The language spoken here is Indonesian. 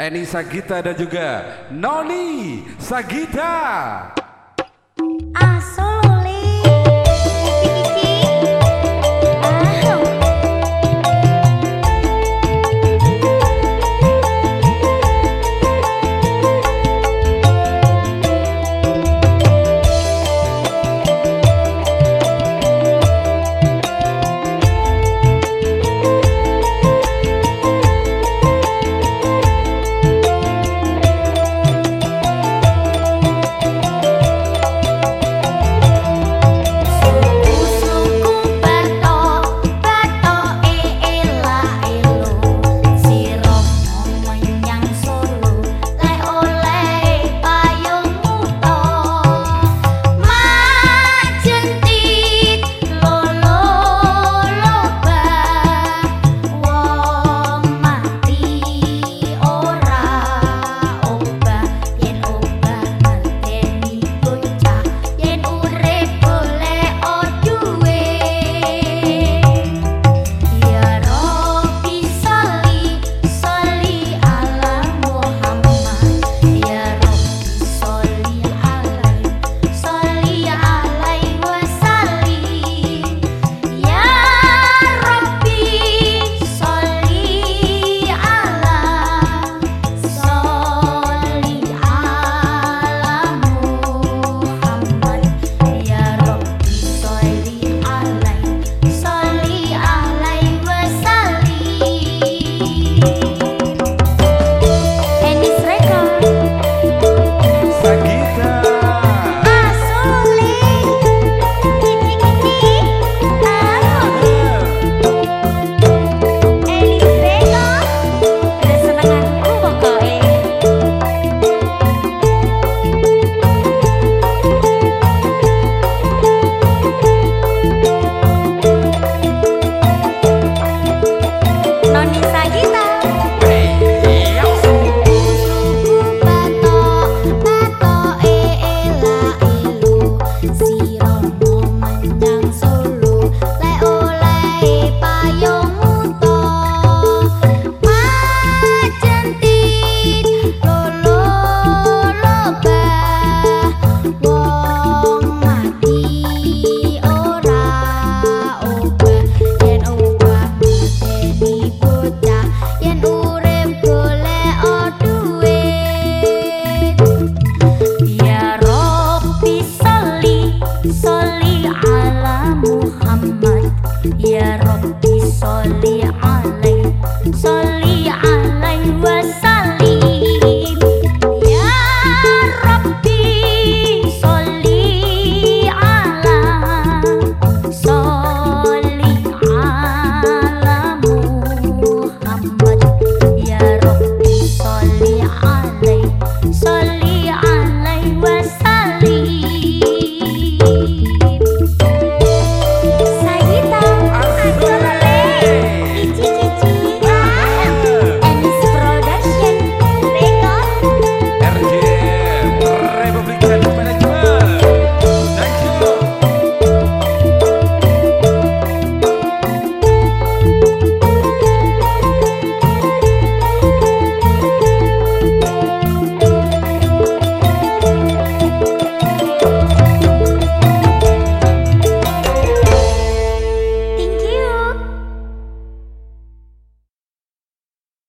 Eni Sagita dan juga Noni Sagita. Asa